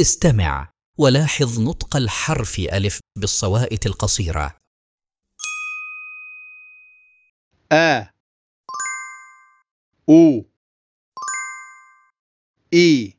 استمع ولاحظ نطق الحرف ألف بالصوائت القصيرة آ أو إي